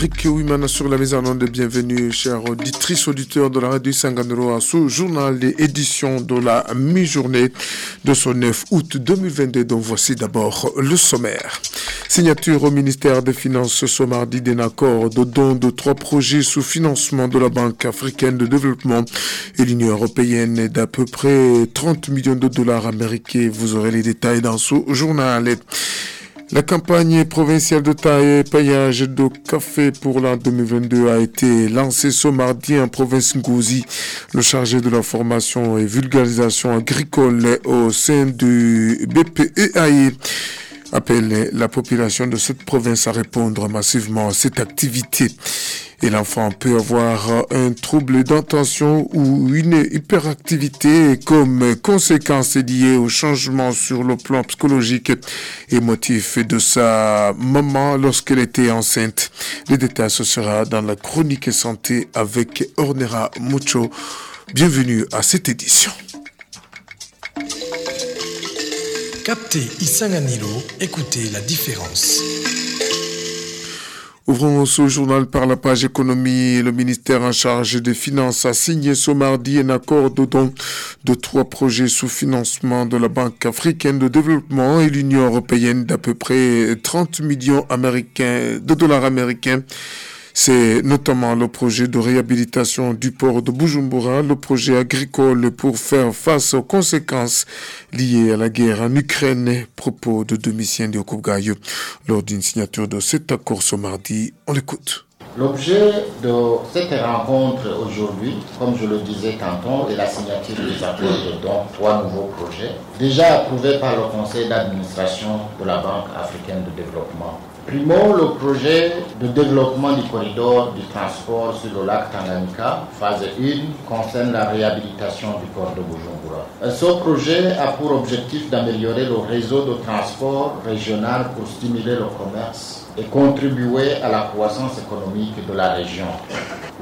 Rick Wimana sur la mise en onde. Bienvenue, chers auditrices, auditeurs de la radio Sanganero à ce journal des éditions de la mi-journée de ce 9 août 2022, dont voici d'abord le sommaire. Signature au ministère des Finances ce mardi d'un accord de don de trois projets sous financement de la Banque africaine de développement et l'Union européenne d'à peu près 30 millions de dollars américains. Vous aurez les détails dans ce journal. La campagne provinciale de taille paillage de café pour l'an 2022 a été lancée ce mardi en province Ngouzi. Le chargé de la formation et vulgarisation agricole au sein du BPEAI appelle la population de cette province à répondre massivement à cette activité. Et l'enfant peut avoir un trouble d'attention ou une hyperactivité comme conséquence liée au changement sur le plan psychologique et émotif de sa maman lorsqu'elle était enceinte. Les détails, ce sera dans la chronique santé avec Ornera Mucho. Bienvenue à cette édition. Captez Isanganilo, écoutez la différence. Ouvrons ce journal par la page économie. Le ministère en charge des Finances a signé ce mardi un accord de don de trois projets sous financement de la Banque africaine de développement et l'Union européenne d'à peu près 30 millions américains, de dollars américains c'est notamment le projet de réhabilitation du port de Bujumbura, le projet agricole pour faire face aux conséquences liées à la guerre en Ukraine. Propos de Domitien Diokougayo lors d'une signature de cet accord ce mardi. On l'écoute. L'objet de cette rencontre aujourd'hui, comme je le disais tantôt, est la signature des accords de dons trois nouveaux projets, déjà approuvés par le conseil d'administration de la Banque africaine de développement Primo, le projet de développement du corridor du transport sur le lac Tanganyika, phase 1, concerne la réhabilitation du port de Bujumbura. Ce projet a pour objectif d'améliorer le réseau de transport régional pour stimuler le commerce et contribuer à la croissance économique de la région.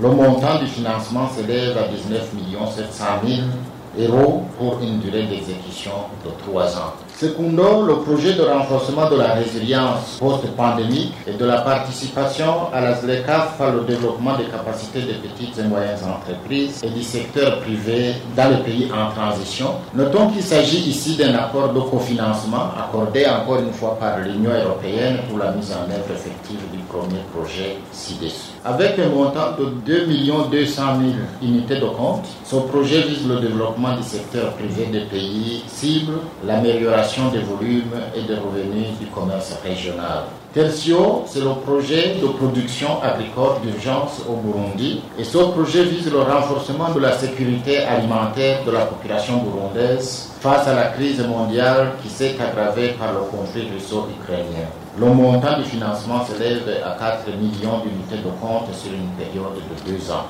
Le montant du financement s'élève à 19 700 000 euros pour une durée d'exécution de 3 ans. Secondo, le projet de renforcement de la résilience post-pandémique et de la participation à la ZLECAF par le développement des capacités des petites et moyennes entreprises et du secteur privé dans les pays en transition. Notons qu'il s'agit ici d'un accord de cofinancement accordé encore une fois par l'Union européenne pour la mise en œuvre effective du premier projet ci-dessus. Avec un montant de 2 200 000 unités de compte, ce projet vise le développement du secteur privé des pays cibles, l'amélioration des volumes et des revenus du commerce régional. Tertio, c'est le projet de production agricole d'urgence au Burundi et ce projet vise le renforcement de la sécurité alimentaire de la population burundaise face à la crise mondiale qui s'est aggravée par le conflit russo-ukrainien. Le montant du financement s'élève à 4 millions d'unités de compte sur une période de deux ans.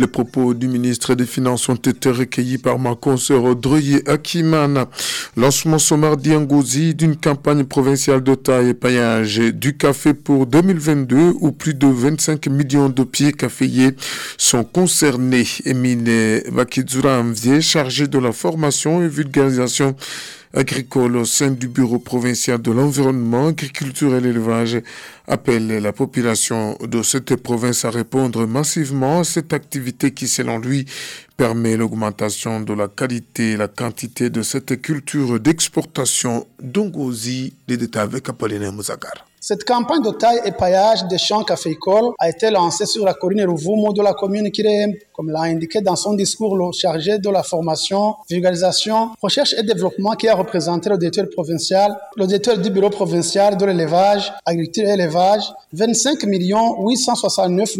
Les propos du ministre des Finances ont été recueillis par ma consoeur Droye Akimana. Lancement ce mardi en d'une campagne provinciale de taille et paillage du café pour 2022 où plus de 25 millions de pieds caféiers sont concernés. Emile Bakizura chargé de la formation et vulgarisation agricole au sein du Bureau provincial de l'environnement, agriculture et l'élevage appelle la population de cette province à répondre massivement à cette activité qui, selon lui, permet l'augmentation de la qualité et la quantité de cette culture d'exportation. Dongozi, les détails avec Apollinaire Mouzagar. Cette campagne de taille et paillage des champs caféicoles a été lancée sur la colline Rouvumo de la commune Kirem, comme l'a indiqué dans son discours le chargé de la formation, vulgarisation, recherche et développement qui a représenté le directeur provincial, le directeur du bureau provincial de l'élevage, agriculture et élevage, 25 869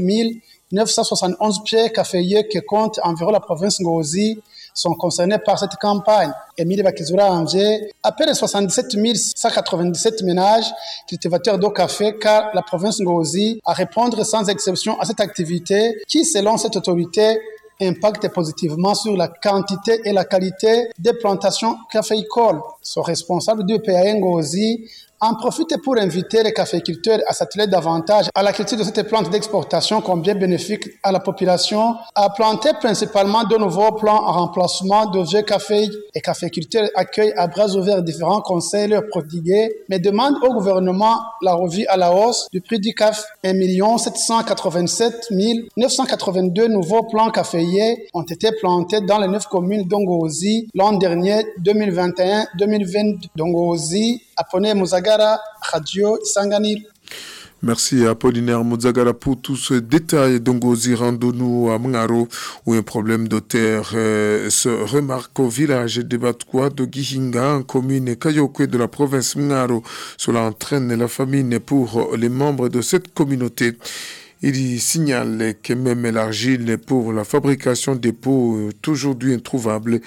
971 pieds caféiers qui comptent environ la province Ngozi sont concernés par cette campagne. Émile Bakizura Angier appelle 77 197 ménages cultivateurs d'eau café car la province Ngozi à répondre sans exception à cette activité qui, selon cette autorité, impacte positivement sur la quantité et la qualité des plantations caféicoles. Son responsable du PAN Ngozi en profite pour inviter les caféiculteurs à s'atteler davantage à la culture de cette plante d'exportation combien bénéfique à la population, à planter principalement de nouveaux plants en remplacement de vieux cafés. Les caféiculteurs accueillent à bras ouverts différents conseils leur prodigués, mais demandent au gouvernement la revue à la hausse du prix du café. 1 787 982 nouveaux plants caféiers ont été plantés dans les neuf communes d'Ongozi l'an dernier 2021-2022. Dongozi, Apone Merci à Apollinaire Muzagara pour tous ces détails. Dongozi, rendons-nous à Mngaro où un problème de terre euh, se remarque au village de Batkoua de Gihinga, en commune Kayokwe de la province Mngaro. Cela entraîne la famine pour les membres de cette communauté. Il signale que même l'argile pour la fabrication des pots, aujourd'hui introuvable,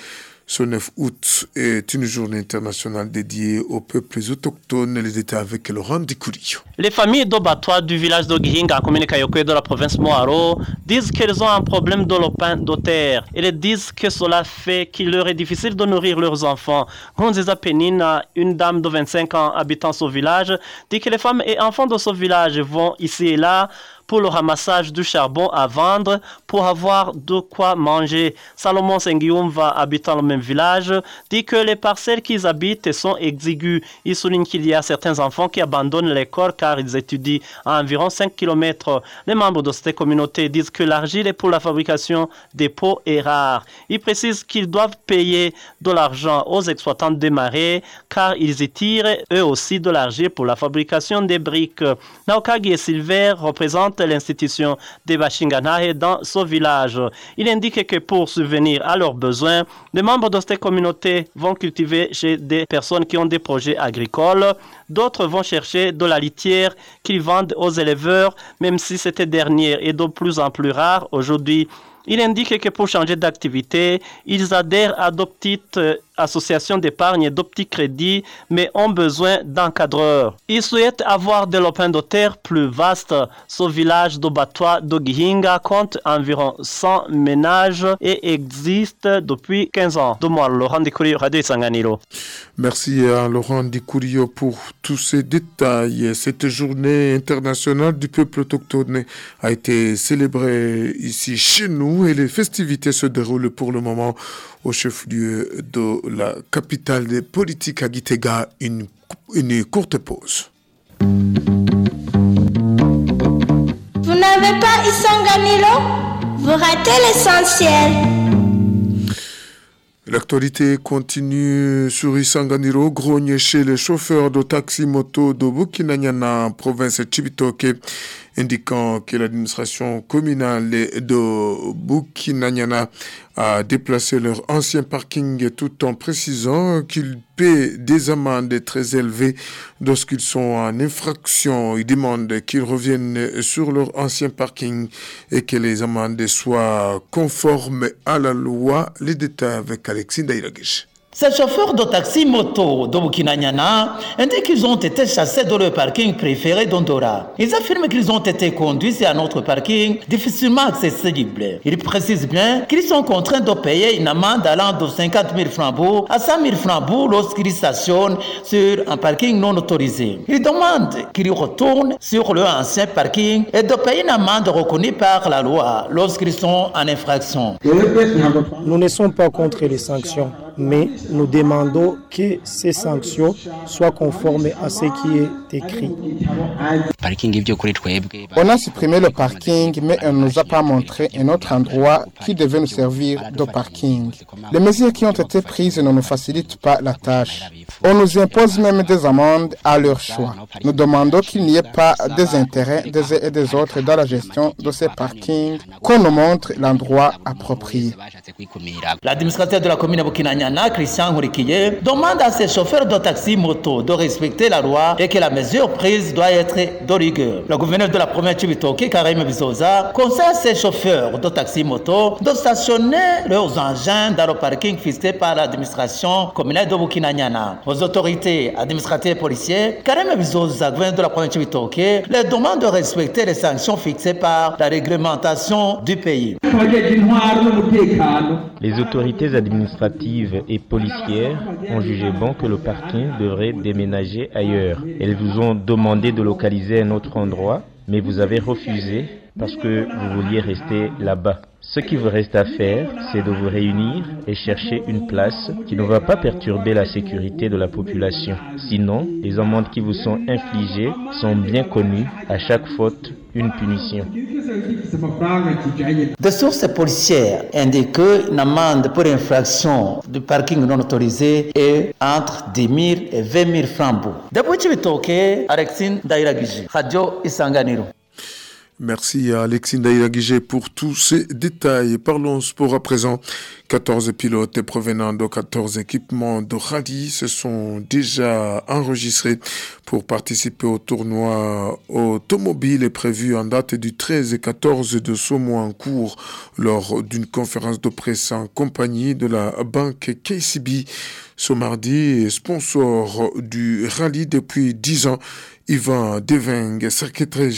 ce 9 août est une journée internationale dédiée aux peuples autochtones. Les détails avec Laurent Dikouri. Les familles d'Obatois du village d'Ogihinga, commune Kayokwe de la province Moaro, disent qu'elles ont un problème de lopin de terre. Elles disent que cela fait qu'il leur est difficile de nourrir leurs enfants. Gonziza Penina, une dame de 25 ans habitant ce village, dit que les femmes et enfants de ce village vont ici et là pour le ramassage du charbon à vendre pour avoir de quoi manger. Salomon Sengiumva, habitant le même village, dit que les parcelles qu'ils habitent sont exiguës. Il souligne qu'il y a certains enfants qui abandonnent l'école car ils étudient à environ 5 km. Les membres de cette communauté disent que l'argile pour la fabrication des pots est rare. Ils précisent qu'ils doivent payer de l'argent aux exploitants des marais car ils y tirent eux aussi de l'argile pour la fabrication des briques. Naokagi et Silver représentent l'institution des Bashinganahe dans ce village. Il indique que pour subvenir à leurs besoins, les membres de cette communauté vont cultiver chez des personnes qui ont des projets agricoles. D'autres vont chercher de la litière qu'ils vendent aux éleveurs, même si cette dernière est de plus en plus rare aujourd'hui. Il indique que pour changer d'activité, ils adhèrent à de petites associations d'épargne et de petits crédits, mais ont besoin d'encadreurs. Ils souhaitent avoir des lopins de terre plus vastes. Ce village d'Obatois d'Ogihinga compte environ 100 ménages et existe depuis 15 ans. De moi, Laurent Dikourio, Radio Sanganiro. Merci à Laurent Dikourio pour tous ces détails. Cette journée internationale du peuple autochtone a été célébrée ici chez nous et les festivités se déroulent pour le moment au chef-lieu de la capitale des politiques à Gitega. Une, une courte pause. Vous n'avez pas Isanganilo Vous ratez l'essentiel. L'actualité continue sur Isanganiro, grogne chez les chauffeurs de taxi-moto de Bukinanyana, province Chibitoke, indiquant que l'administration communale de Bukinanyana a déplacé leur ancien parking tout en précisant qu'ils paient des amendes très élevées lorsqu'ils sont en infraction. Ils demandent qu'ils reviennent sur leur ancien parking et que les amendes soient conformes à la loi. Les avec Alexis Dairagish. Ces chauffeurs de taxi moto de Bukinanyana indiquent qu'ils ont été chassés de leur parking préféré d'Ondora. Ils affirment qu'ils ont été conduits à notre parking difficilement accessible. Ils précisent bien qu'ils sont contraints de payer une amende allant de 50 000 francs à 100 000 francs lorsqu'ils stationnent sur un parking non autorisé. Ils demandent qu'ils retournent sur leur ancien parking et de payer une amende reconnue par la loi lorsqu'ils sont en infraction. Nous ne sommes pas contre les sanctions, mais nous demandons que ces sanctions soient conformes à ce qui est écrit. On a supprimé le parking, mais on ne nous a pas montré un autre endroit qui devait nous servir de parking. Les mesures qui ont été prises ne nous facilitent pas la tâche. On nous impose même des amendes à leur choix. Nous demandons qu'il n'y ait pas des intérêts des uns et des autres dans la gestion de ces parkings, qu'on nous montre l'endroit approprié. L'administrateur de la commune de Bukinanyana, Christian demande à ses chauffeurs de taxi moto de respecter la loi et que la mesure prise doit être rigueur. Le gouverneur de la province Chibitoke, Karim Bizoza, conseille ses chauffeurs de taxi moto de stationner leurs engins dans le parking fixé par l'administration communale de Bukinanyana. Aux autorités administratives et policières, Karim Bizoza, gouverneur de la province Chibitoke, les demande de respecter les sanctions fixées par la réglementation du pays. Les autorités administratives et policières ont jugé bon que le parking devrait déménager ailleurs. Elles vous ont demandé de localiser un autre endroit, mais vous avez refusé parce que vous vouliez rester là-bas. Ce qui vous reste à faire, c'est de vous réunir et chercher une place qui ne va pas perturber la sécurité de la population. Sinon, les amendes qui vous sont infligées sont bien connues. À chaque faute, une punition. Des sources policières indiquent qu'une amende pour infraction du parking non autorisé est entre 10 000 et 20 000 francs. Depuis Chibitoke, Alexine Dairagiji, Radio Isanganiro. Merci à Alexis Ndaïra pour tous ces détails. Parlons sport à présent. 14 pilotes provenant de 14 équipements de rallye se sont déjà enregistrés pour participer au tournoi automobile prévu en date du 13 et 14 de ce mois en cours lors d'une conférence de presse en compagnie de la banque KCB. Ce mardi, sponsor du rallye depuis 10 ans, Yvan Deveng, secrétaire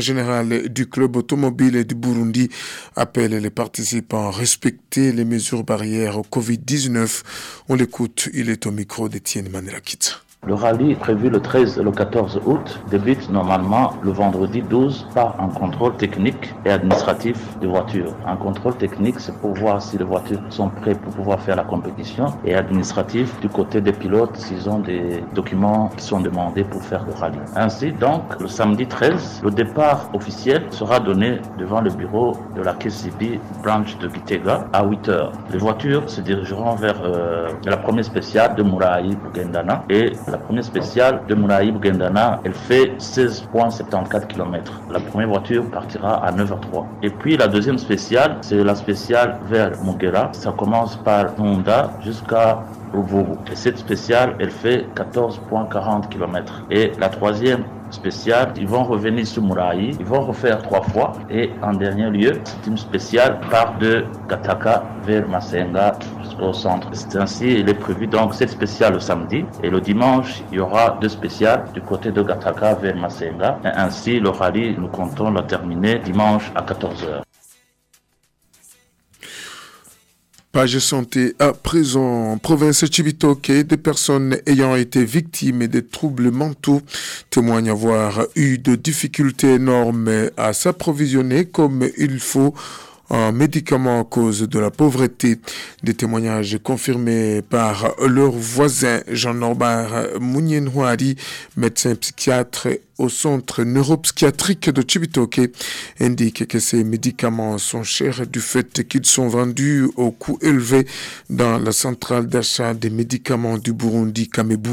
général, du club automobile du Burundi, appelle les participants à respecter les mesures barrières au Covid-19. On l'écoute, il est au micro d'Étienne Manelakit. Le rallye prévu le 13 et le 14 août débute normalement le vendredi 12 par un contrôle technique et administratif des voitures. Un contrôle technique, c'est pour voir si les voitures sont prêtes pour pouvoir faire la compétition et administratif du côté des pilotes s'ils ont des documents qui sont demandés pour faire le rallye. Ainsi donc, le samedi 13, le départ officiel sera donné devant le bureau de la KCB branch de Gitega à 8 heures. Les voitures se dirigeront vers euh, la première spéciale de Muraï Gendana et la première spéciale de Mouraïb Gendana, elle fait 16,74 km. La première voiture partira à 9h03. Et puis la deuxième spéciale, c'est la spéciale vers Mugera. Ça commence par Honda jusqu'à Et cette spéciale, elle fait 14,40 km. Et la troisième spéciale, ils vont revenir sur Mouraï, ils vont refaire trois fois. Et en dernier lieu, c'est une spéciale part de Gataka vers Masenga au centre. C'est ainsi, il est prévu donc cette spéciale le samedi et le dimanche, il y aura deux spéciales du côté de Gataka vers Masenga. Et ainsi, le rallye, nous comptons le terminer dimanche à 14h. Page santé à présent, province Chibitoke, des personnes ayant été victimes des troubles mentaux témoignent avoir eu de difficultés énormes à s'approvisionner comme il faut en médicaments à cause de la pauvreté. Des témoignages confirmés par leur voisin Jean-Norbert Mounienouari, médecin psychiatre au centre neuropsychiatrique de Chibitoke indique que ces médicaments sont chers du fait qu'ils sont vendus au coût élevé dans la centrale d'achat des médicaments du Burundi, Kamebu.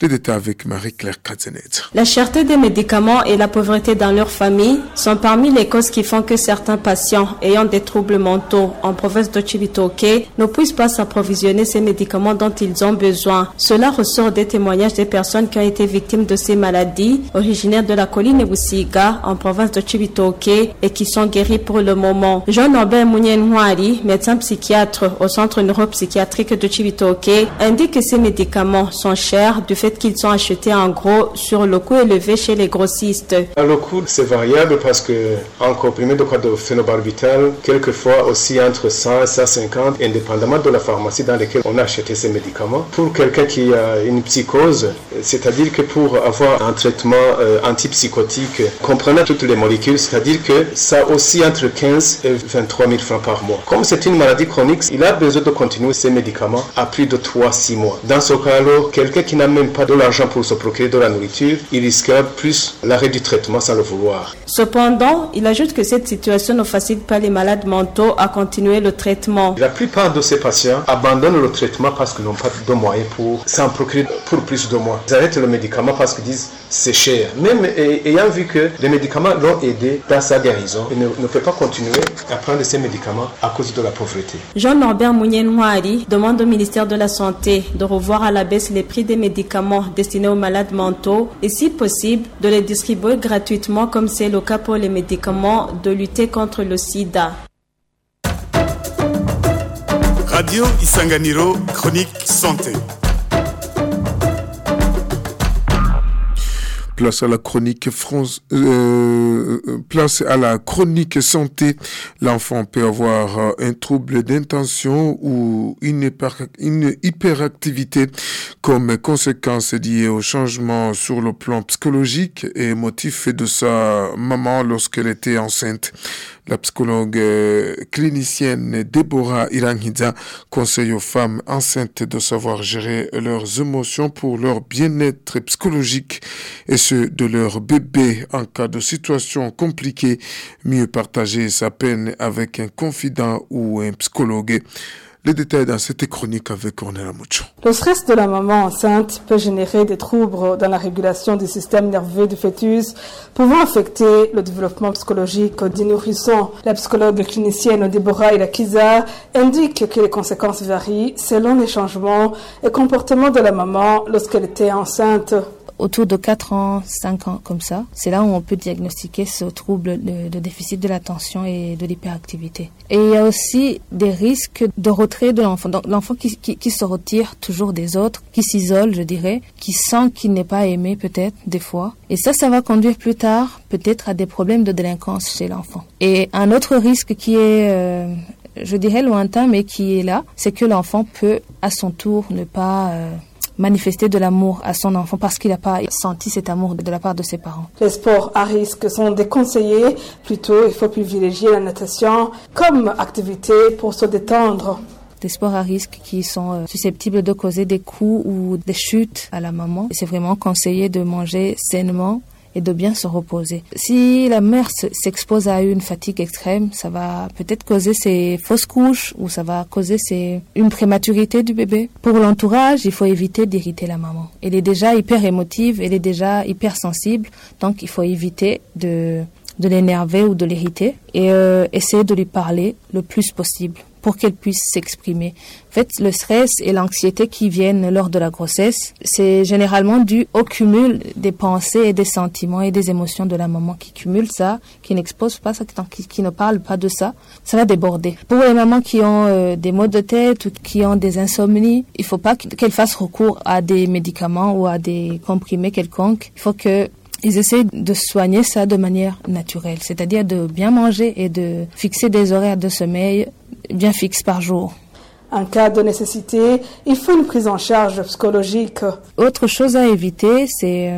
Les détails avec Marie-Claire Katzenet. La cherté des médicaments et la pauvreté dans leur famille sont parmi les causes qui font que certains patients ayant des troubles mentaux en province de Chibitoke ne puissent pas s'approvisionner ces médicaments dont ils ont besoin. Cela ressort des témoignages des personnes qui ont été victimes de ces maladies de la colline Ebusiga en province de Chibitoke et qui sont guéris pour le moment. Jean-Norbert Mounienouari, médecin psychiatre au centre neuropsychiatrique de Chibitoke, indique que ces médicaments sont chers du fait qu'ils sont achetés en gros sur le coût élevé chez les grossistes. Le coût, c'est variable parce que en comprimé de quoi de phénobarbital, quelquefois aussi entre 100 et 150, indépendamment de la pharmacie dans laquelle on a acheté ces médicaments. Pour quelqu'un qui a une psychose, c'est-à-dire que pour avoir un traitement euh, antipsychotique comprenant toutes les molécules, c'est-à-dire que ça aussi entre 15 et 23 000 francs par mois. Comme c'est une maladie chronique, il a besoin de continuer ces médicaments à plus de 3-6 mois. Dans ce cas-là, quelqu'un qui n'a même pas de l'argent pour se procurer de la nourriture, il risquera plus l'arrêt du traitement sans le vouloir. Cependant, il ajoute que cette situation ne facilite pas les malades mentaux à continuer le traitement. La plupart de ces patients abandonnent le traitement parce qu'ils n'ont pas de moyens pour s'en procurer pour plus de mois. Ils arrêtent le médicament parce qu'ils disent c'est cher. Même ayant vu que les médicaments l'ont aidé dans sa guérison, il ne, ne, peut pas continuer à prendre ces médicaments à cause de la pauvreté. Jean-Norbert Mounien-Noiri demande au ministère de la Santé de revoir à la baisse les prix des médicaments destinés aux malades mentaux et si possible de les distribuer gratuitement comme c'est le cas pour les médicaments de lutter contre le sida. Radio Isanganiro, chronique santé. Place à la chronique France, euh, place à la chronique santé. L'enfant peut avoir un trouble d'intention ou une, hyper, une hyperactivité comme conséquence liée au changement sur le plan psychologique et émotif de sa maman lorsqu'elle était enceinte. La psychologue clinicienne Deborah Iranghida conseille aux femmes enceintes de savoir gérer leurs émotions pour leur bien-être psychologique et de leur bébé en cas de situation compliquée. Mieux partager sa peine avec un confident ou un psychologue. Les détails dans cette chronique avec Cornelia Mucho. Le stress de la maman enceinte peut générer des troubles dans la régulation du système nerveux du fœtus, pouvant affecter le développement psychologique du nourrisson. La psychologue clinicienne Deborah Irakiza indique que les conséquences varient selon les changements et comportements de la maman lorsqu'elle était enceinte autour de 4 ans, 5 ans comme ça. C'est là où on peut diagnostiquer ce trouble de, de déficit de l'attention et de l'hyperactivité. Et il y a aussi des risques de retrait de l'enfant. Donc l'enfant qui, qui, qui, se retire toujours des autres, qui s'isole, je dirais, qui sent qu'il n'est pas aimé peut-être des fois. Et ça, ça va conduire plus tard peut-être à des problèmes de délinquance chez l'enfant. Et un autre risque qui est... Euh, je dirais lointain, mais qui est là, c'est que l'enfant peut à son tour ne pas euh, manifester de l'amour à son enfant parce qu'il n'a pas senti cet amour de la part de ses parents. Les sports à risque sont déconseillés. Plutôt, il faut privilégier la natation comme activité pour se détendre des sports à risque qui sont susceptibles de causer des coups ou des chutes à la maman. C'est vraiment conseillé de manger sainement et de bien se reposer. Si la mère s'expose à une fatigue extrême, ça va peut-être causer ces fausses couches ou ça va causer ces... une prématurité du bébé. Pour l'entourage, il faut éviter d'irriter la maman. Elle est déjà hyper émotive, elle est déjà hyper sensible, donc il faut éviter de de l'énerver ou de l'irriter et euh, essayer de lui parler le plus possible pour qu'elle puisse s'exprimer. En fait, le stress et l'anxiété qui viennent lors de la grossesse, c'est généralement dû au cumul des pensées et des sentiments et des émotions de la maman qui cumule ça, qui n'expose pas ça, qui, ne parle pas de ça, ça va déborder. Pour les mamans qui ont euh, des maux de tête ou qui ont des insomnies, il faut pas qu'elles fassent recours à des médicaments ou à des comprimés quelconques. Il faut que ils essayent de soigner ça de manière naturelle, c'est-à-dire de bien manger et de fixer des horaires de sommeil bien fixes par jour. En cas de nécessité, il faut une prise en charge psychologique. Autre chose à éviter, c'est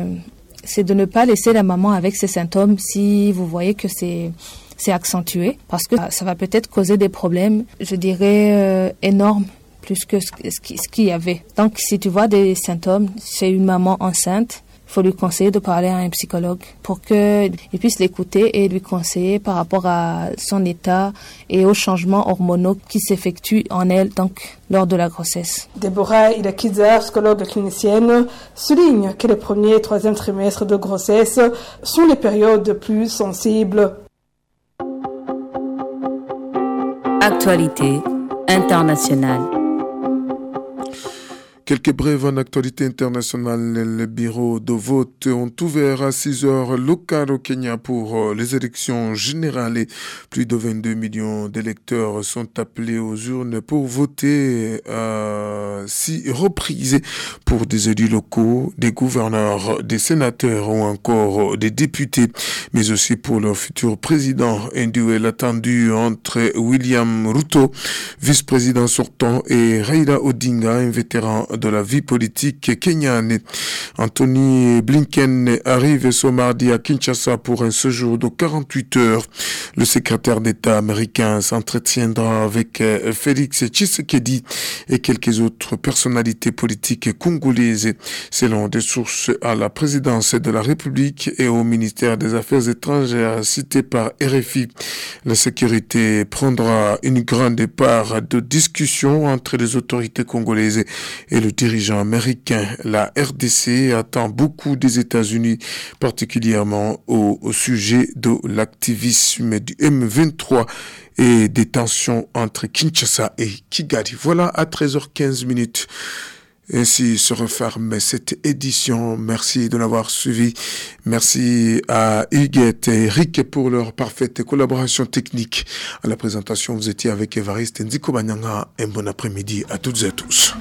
c'est de ne pas laisser la maman avec ses symptômes si vous voyez que c'est c'est accentué parce que ça va peut-être causer des problèmes, je dirais euh, énormes plus que ce, ce qu'il y avait. Donc si tu vois des symptômes chez une maman enceinte, faut lui conseiller de parler à un psychologue pour qu'il puisse l'écouter et lui conseiller par rapport à son état et aux changements hormonaux qui s'effectuent en elle donc lors de la grossesse. Déborah Ilakiza, psychologue clinicienne, souligne que les premiers et troisième trimestres de grossesse sont les périodes plus sensibles. Actualité internationale. Quelques brèves en actualité internationale. Les bureaux de vote ont ouvert à 6 heures locales au Kenya pour les élections générales plus de 22 millions d'électeurs sont appelés aux urnes pour voter à six reprises pour des élus locaux, des gouverneurs, des sénateurs ou encore des députés, mais aussi pour leur futur président. Un duel attendu entre William Ruto, vice-président sortant, et Raila Odinga, un vétéran de la vie politique kenyane. Anthony Blinken arrive ce mardi à Kinshasa pour un séjour de 48 heures. Le secrétaire d'État américain s'entretiendra avec Félix Tshisekedi et quelques autres personnalités politiques congolaises, selon des sources à la présidence de la République et au ministère des Affaires étrangères cité par RFI. La sécurité prendra une grande part de discussion entre les autorités congolaises et le dirigeant américain. La RDC attend beaucoup des États-Unis, particulièrement au, sujet de l'activisme du M23 et des tensions entre Kinshasa et Kigali. Voilà à 13h15 minutes. Ainsi se referme cette édition. Merci de l'avoir suivi. Merci à Huguette et Eric pour leur parfaite collaboration technique. À la présentation, vous étiez avec Evariste Ndiko Un bon après-midi à toutes et à tous.